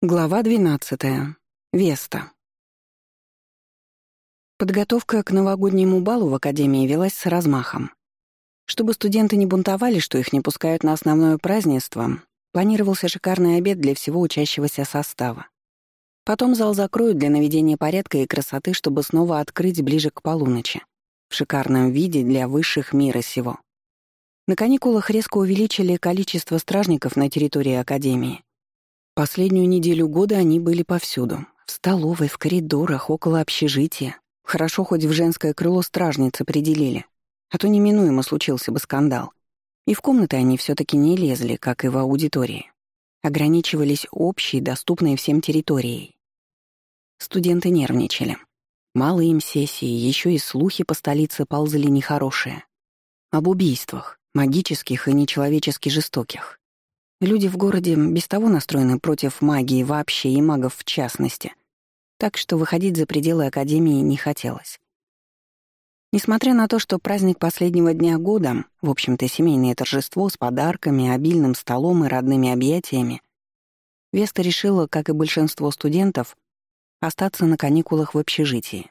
Глава 12. Веста. Подготовка к новогоднему балу в Академии велась с размахом. Чтобы студенты не бунтовали, что их не пускают на основное празднество, планировался шикарный обед для всего учащегося состава. Потом зал закроют для наведения порядка и красоты, чтобы снова открыть ближе к полуночи, в шикарном виде для высших мира сего. На каникулах резко увеличили количество стражников на территории Академии, Последнюю неделю года они были повсюду. В столовой, в коридорах, около общежития. Хорошо хоть в женское крыло стражницы определили. А то неминуемо случился бы скандал. И в комнаты они все таки не лезли, как и в аудитории. Ограничивались общей, доступной всем территорией. Студенты нервничали. Мало им сессии, еще и слухи по столице ползали нехорошие. Об убийствах, магических и нечеловечески жестоких. Люди в городе без того настроены против магии вообще и магов в частности. Так что выходить за пределы Академии не хотелось. Несмотря на то, что праздник последнего дня года, в общем-то семейное торжество с подарками, обильным столом и родными объятиями, Веста решила, как и большинство студентов, остаться на каникулах в общежитии.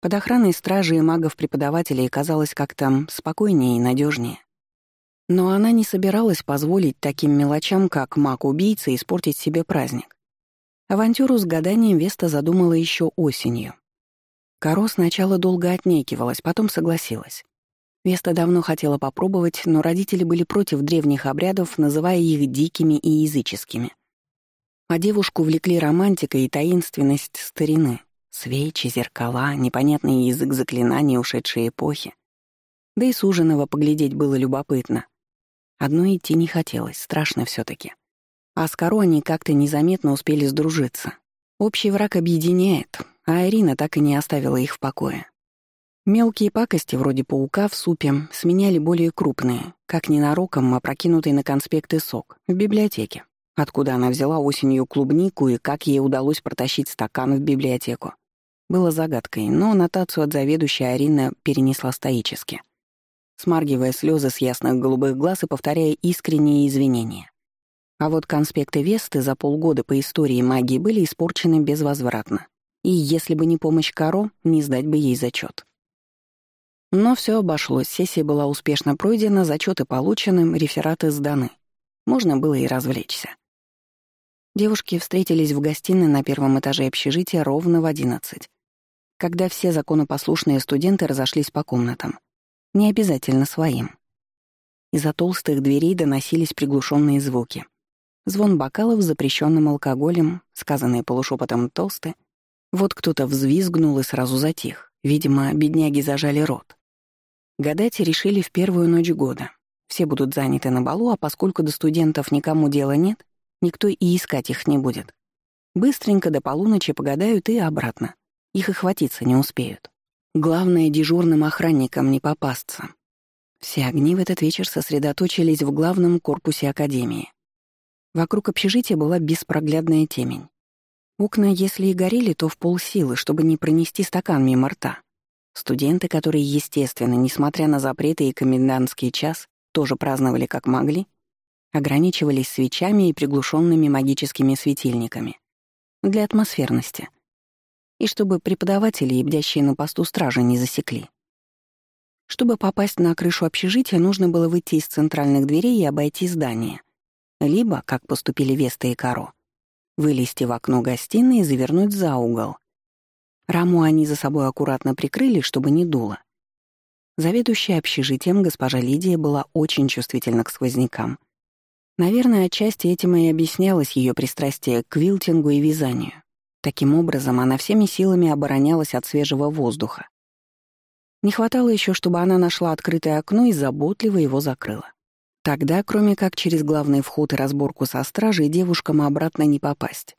Под охраной стражи и магов-преподавателей казалось как-то спокойнее и надежнее. Но она не собиралась позволить таким мелочам, как маг-убийца, испортить себе праздник. Авантюру с гаданием Веста задумала еще осенью. Каро сначала долго отнекивалась, потом согласилась. Веста давно хотела попробовать, но родители были против древних обрядов, называя их дикими и языческими. А девушку влекли романтика и таинственность старины. Свечи, зеркала, непонятный язык заклинаний ушедшей эпохи. Да и суженого поглядеть было любопытно. Одной идти не хотелось, страшно все таки А с они как-то незаметно успели сдружиться. Общий враг объединяет, а Ирина так и не оставила их в покое. Мелкие пакости, вроде паука в супе, сменяли более крупные, как ненароком опрокинутый на конспекты сок, в библиотеке, откуда она взяла осенью клубнику и как ей удалось протащить стакан в библиотеку. Было загадкой, но нотацию от заведующей Арина перенесла стоически смаргивая слезы с ясных голубых глаз и повторяя искренние извинения. А вот конспекты Весты за полгода по истории магии были испорчены безвозвратно. И если бы не помощь Каро, не сдать бы ей зачет. Но все обошлось, сессия была успешно пройдена, зачеты получены, рефераты сданы. Можно было и развлечься. Девушки встретились в гостиной на первом этаже общежития ровно в одиннадцать, когда все законопослушные студенты разошлись по комнатам не обязательно своим. Из-за толстых дверей доносились приглушенные звуки. Звон бокалов с запрещенным алкоголем, сказанные полушепотом толсты. Вот кто-то взвизгнул и сразу затих. Видимо, бедняги зажали рот. Гадать решили в первую ночь года. Все будут заняты на балу, а поскольку до студентов никому дела нет, никто и искать их не будет. Быстренько до полуночи погадают и обратно. Их и хватиться не успеют. Главное, дежурным охранникам не попасться. Все огни в этот вечер сосредоточились в главном корпусе Академии. Вокруг общежития была беспроглядная темень. Окна, если и горели, то в полсилы, чтобы не пронести стакан мимо рта. Студенты, которые, естественно, несмотря на запреты и комендантский час, тоже праздновали как могли, ограничивались свечами и приглушенными магическими светильниками. Для атмосферности — и чтобы преподаватели бдящие на посту стражи не засекли. Чтобы попасть на крышу общежития, нужно было выйти из центральных дверей и обойти здание. Либо, как поступили Веста и Каро, вылезти в окно гостиной и завернуть за угол. Раму они за собой аккуратно прикрыли, чтобы не дуло. Заведующая общежитием госпожа Лидия была очень чувствительна к сквознякам. Наверное, отчасти этим и объяснялось ее пристрастие к вилтингу и вязанию. Таким образом, она всеми силами оборонялась от свежего воздуха. Не хватало еще, чтобы она нашла открытое окно и заботливо его закрыла. Тогда, кроме как через главный вход и разборку со стражей, девушкам обратно не попасть.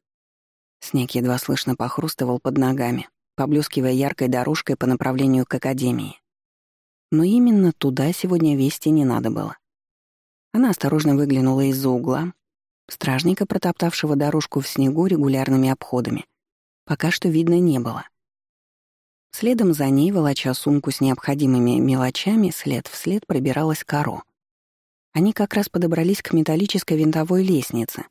Снег едва слышно похрустывал под ногами, поблескивая яркой дорожкой по направлению к академии. Но именно туда сегодня вести не надо было. Она осторожно выглянула из-за угла, стражника, протоптавшего дорожку в снегу регулярными обходами, пока что видно не было. Следом за ней, волоча сумку с необходимыми мелочами, след вслед пробиралась Каро. Они как раз подобрались к металлической винтовой лестнице,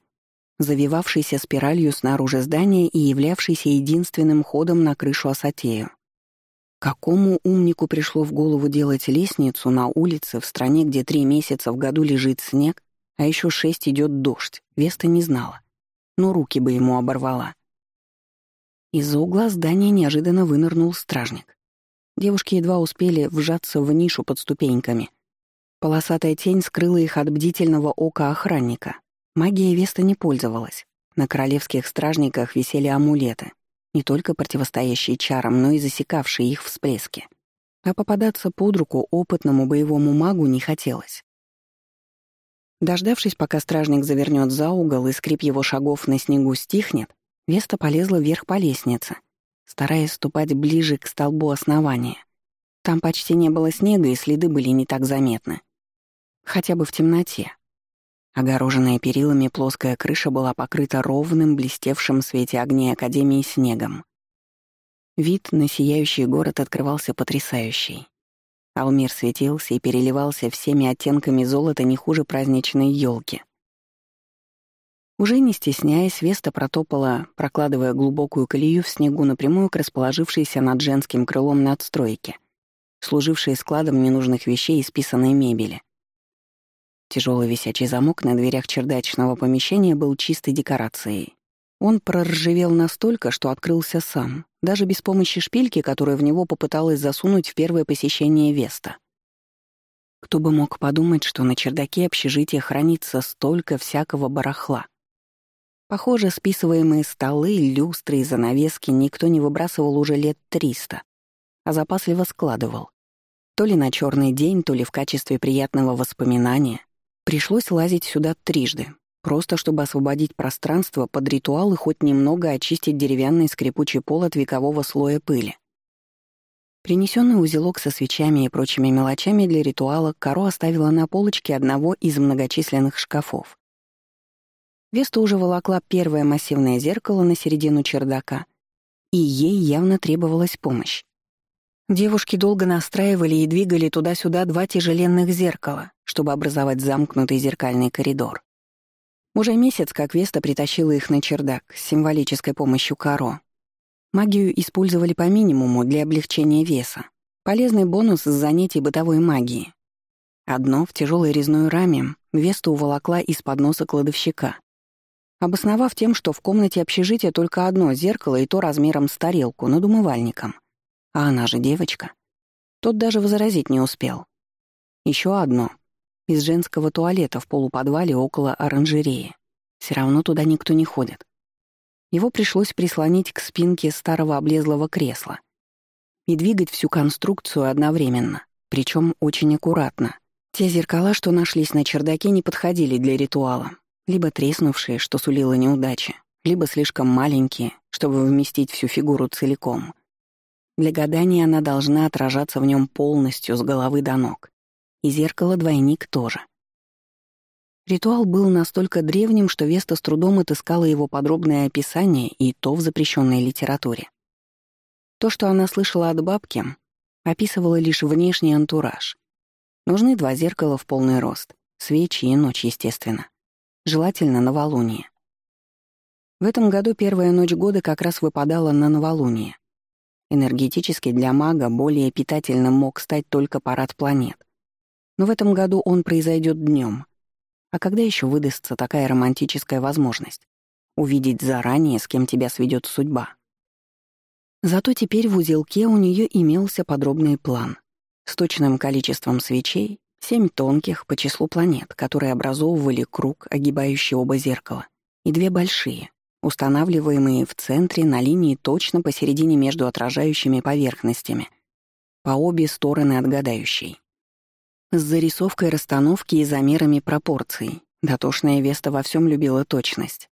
завивавшийся спиралью снаружи здания и являвшийся единственным ходом на крышу Асатею. Какому умнику пришло в голову делать лестницу на улице в стране, где три месяца в году лежит снег, а еще шесть идет дождь, Веста не знала. Но руки бы ему оборвала. Из-за угла здания неожиданно вынырнул стражник. Девушки едва успели вжаться в нишу под ступеньками. Полосатая тень скрыла их от бдительного ока охранника. Магия Веста не пользовалась. На королевских стражниках висели амулеты, не только противостоящие чарам, но и засекавшие их всплески. А попадаться под руку опытному боевому магу не хотелось. Дождавшись, пока стражник завернет за угол и скрип его шагов на снегу стихнет, Веста полезла вверх по лестнице, стараясь ступать ближе к столбу основания. Там почти не было снега, и следы были не так заметны. Хотя бы в темноте. Огороженная перилами плоская крыша была покрыта ровным, блестевшим в свете огней Академии снегом. Вид на сияющий город открывался потрясающий. Алмир светился и переливался всеми оттенками золота не хуже праздничной елки. Уже не стесняясь, Веста протопала, прокладывая глубокую колею в снегу напрямую к расположившейся над женским крылом надстройке, служившей складом ненужных вещей и списанной мебели. Тяжелый висячий замок на дверях чердачного помещения был чистой декорацией. Он проржавел настолько, что открылся сам, даже без помощи шпильки, которую в него попыталась засунуть в первое посещение Веста. Кто бы мог подумать, что на чердаке общежития хранится столько всякого барахла. Похоже, списываемые столы, люстры и занавески никто не выбрасывал уже лет триста, а запасливо складывал. То ли на черный день, то ли в качестве приятного воспоминания. Пришлось лазить сюда трижды, просто чтобы освободить пространство под ритуал и хоть немного очистить деревянный скрипучий пол от векового слоя пыли. Принесенный узелок со свечами и прочими мелочами для ритуала Каро оставила на полочке одного из многочисленных шкафов. Веста уже волокла первое массивное зеркало на середину чердака, и ей явно требовалась помощь. Девушки долго настраивали и двигали туда-сюда два тяжеленных зеркала, чтобы образовать замкнутый зеркальный коридор. Уже месяц, как Веста притащила их на чердак с символической помощью Каро. Магию использовали по минимуму для облегчения веса. Полезный бонус с занятий бытовой магии. Одно в тяжелой резной раме Веста уволокла из-под носа кладовщика, обосновав тем, что в комнате общежития только одно зеркало и то размером с тарелку над умывальником — а она же девочка. Тот даже возразить не успел. Еще одно. Из женского туалета в полуподвале около оранжереи. Все равно туда никто не ходит. Его пришлось прислонить к спинке старого облезлого кресла и двигать всю конструкцию одновременно, причем очень аккуратно. Те зеркала, что нашлись на чердаке, не подходили для ритуала. Либо треснувшие, что сулило неудачи, либо слишком маленькие, чтобы вместить всю фигуру целиком. Для гадания она должна отражаться в нем полностью с головы до ног. И зеркало-двойник тоже. Ритуал был настолько древним, что Веста с трудом отыскала его подробное описание и то в запрещенной литературе. То, что она слышала от бабки, описывало лишь внешний антураж. Нужны два зеркала в полный рост, свечи и ночь, естественно. Желательно новолуние. В этом году первая ночь года как раз выпадала на новолуние. Энергетически для мага более питательным мог стать только парад планет. Но в этом году он произойдет днем. А когда еще выдастся такая романтическая возможность? Увидеть заранее, с кем тебя сведет судьба. Зато теперь в узелке у нее имелся подробный план с точным количеством свечей, семь тонких по числу планет, которые образовывали круг, огибающий оба зеркала, и две большие, устанавливаемые в центре на линии точно посередине между отражающими поверхностями, по обе стороны от гадающей. С зарисовкой расстановки и замерами пропорций. Дотошная Веста во всем любила точность.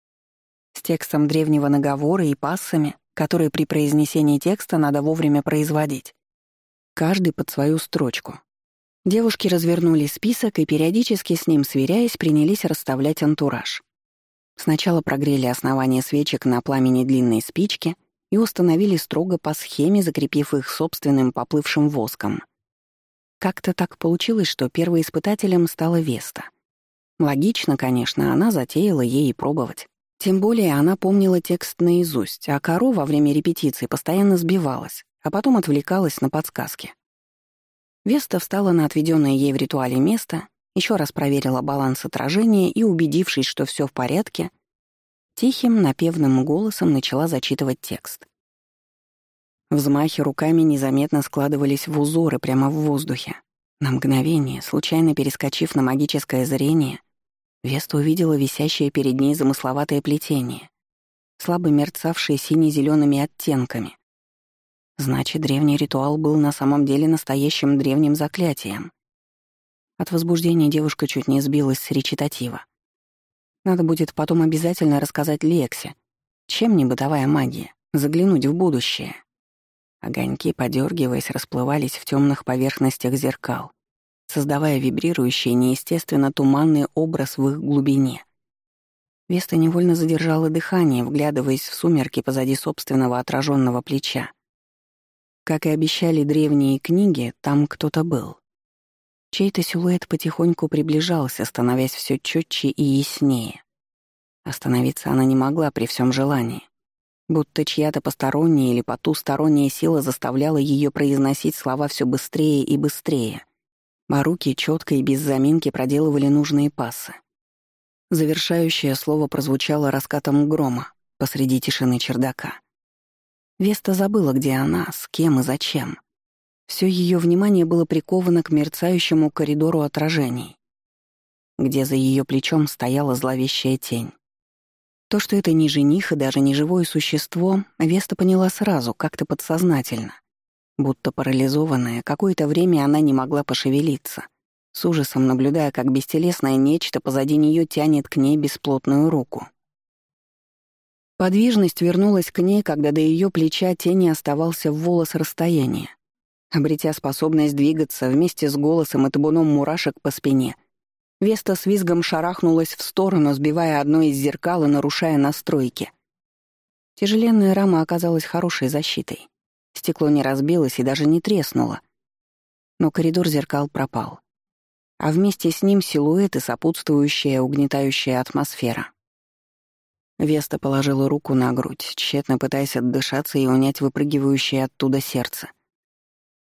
С текстом древнего наговора и пассами, которые при произнесении текста надо вовремя производить. Каждый под свою строчку. Девушки развернули список и, периодически с ним сверяясь, принялись расставлять антураж. Сначала прогрели основание свечек на пламени длинной спички и установили строго по схеме, закрепив их собственным поплывшим воском. Как-то так получилось, что первоиспытателем стала Веста. Логично, конечно, она затеяла ей пробовать. Тем более она помнила текст наизусть, а Каро во время репетиции постоянно сбивалась, а потом отвлекалась на подсказки. Веста встала на отведенное ей в ритуале место, еще раз проверила баланс отражения и, убедившись, что все в порядке, тихим, напевным голосом начала зачитывать текст. Взмахи руками незаметно складывались в узоры прямо в воздухе. На мгновение, случайно перескочив на магическое зрение, Веста увидела висящее перед ней замысловатое плетение, слабо мерцавшее сине-зелеными оттенками. Значит, древний ритуал был на самом деле настоящим древним заклятием. От возбуждения девушка чуть не сбилась с речитатива. Надо будет потом обязательно рассказать Лексе, чем не бытовая магия, заглянуть в будущее. Огоньки, подергиваясь, расплывались в темных поверхностях зеркал, создавая вибрирующий, неестественно туманный образ в их глубине. Веста невольно задержала дыхание, вглядываясь в сумерки позади собственного отраженного плеча. Как и обещали древние книги, там кто-то был. Чей-то силуэт потихоньку приближался, становясь все четче и яснее. Остановиться она не могла при всем желании будто чья-то посторонняя или потусторонняя сила заставляла ее произносить слова все быстрее и быстрее, а руки четко и без заминки проделывали нужные пассы. Завершающее слово прозвучало раскатом грома посреди тишины чердака. Веста забыла, где она, с кем и зачем. Все ее внимание было приковано к мерцающему коридору отражений, где за ее плечом стояла зловещая тень. То, что это не жених и даже не живое существо, Веста поняла сразу, как-то подсознательно. Будто парализованная, какое-то время она не могла пошевелиться, с ужасом наблюдая, как бестелесное нечто позади нее тянет к ней бесплотную руку. Подвижность вернулась к ней, когда до ее плеча тени оставался в волос расстояния. Обретя способность двигаться вместе с голосом и табуном мурашек по спине — Веста с визгом шарахнулась в сторону, сбивая одно из зеркал и нарушая настройки. Тяжеленная рама оказалась хорошей защитой. Стекло не разбилось и даже не треснуло. Но коридор зеркал пропал. А вместе с ним силуэт и сопутствующая угнетающая атмосфера. Веста положила руку на грудь, тщетно пытаясь отдышаться и унять выпрыгивающее оттуда сердце.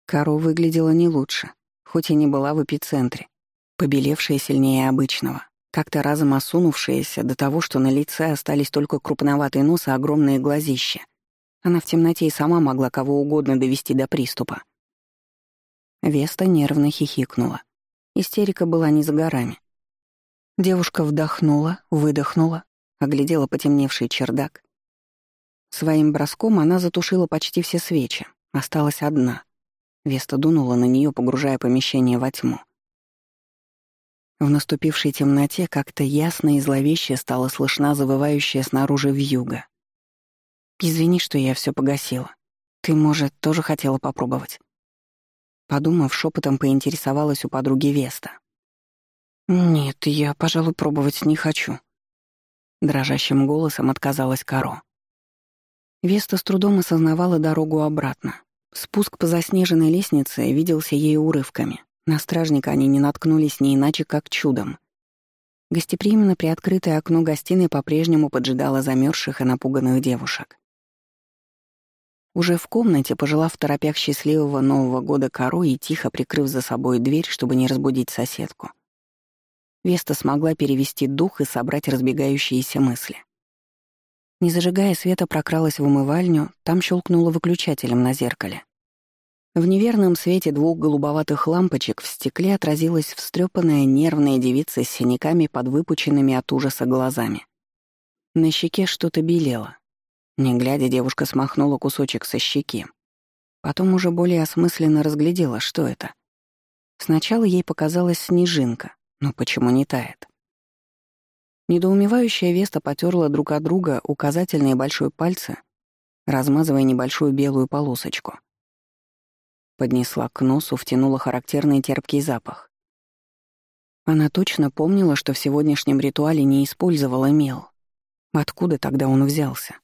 Каро выглядела не лучше, хоть и не была в эпицентре побелевшая сильнее обычного, как-то разом осунувшаяся до того, что на лице остались только крупноватый нос и огромные глазища. Она в темноте и сама могла кого угодно довести до приступа. Веста нервно хихикнула. Истерика была не за горами. Девушка вдохнула, выдохнула, оглядела потемневший чердак. Своим броском она затушила почти все свечи. Осталась одна. Веста дунула на нее, погружая помещение во тьму. В наступившей темноте как-то ясно и зловеще стала слышна завывающая снаружи вьюга. «Извини, что я все погасила. Ты, может, тоже хотела попробовать?» Подумав, шепотом поинтересовалась у подруги Веста. «Нет, я, пожалуй, пробовать не хочу». Дрожащим голосом отказалась Каро. Веста с трудом осознавала дорогу обратно. Спуск по заснеженной лестнице виделся ей урывками. На стражника они не наткнулись не иначе, как чудом. Гостеприимно приоткрытое окно гостиной по-прежнему поджидало замерзших и напуганных девушек. Уже в комнате, пожелав в торопях счастливого Нового года кору и тихо прикрыв за собой дверь, чтобы не разбудить соседку, Веста смогла перевести дух и собрать разбегающиеся мысли. Не зажигая света, прокралась в умывальню, там щелкнула выключателем на зеркале. В неверном свете двух голубоватых лампочек в стекле отразилась встрепанная нервная девица с синяками под выпученными от ужаса глазами. На щеке что-то белело. Не глядя, девушка смахнула кусочек со щеки. Потом уже более осмысленно разглядела, что это. Сначала ей показалась снежинка, но почему не тает? Недоумевающая Веста потерла друг от друга указательные большой пальцы, размазывая небольшую белую полосочку — Поднесла к носу, втянула характерный терпкий запах. Она точно помнила, что в сегодняшнем ритуале не использовала мел. Откуда тогда он взялся?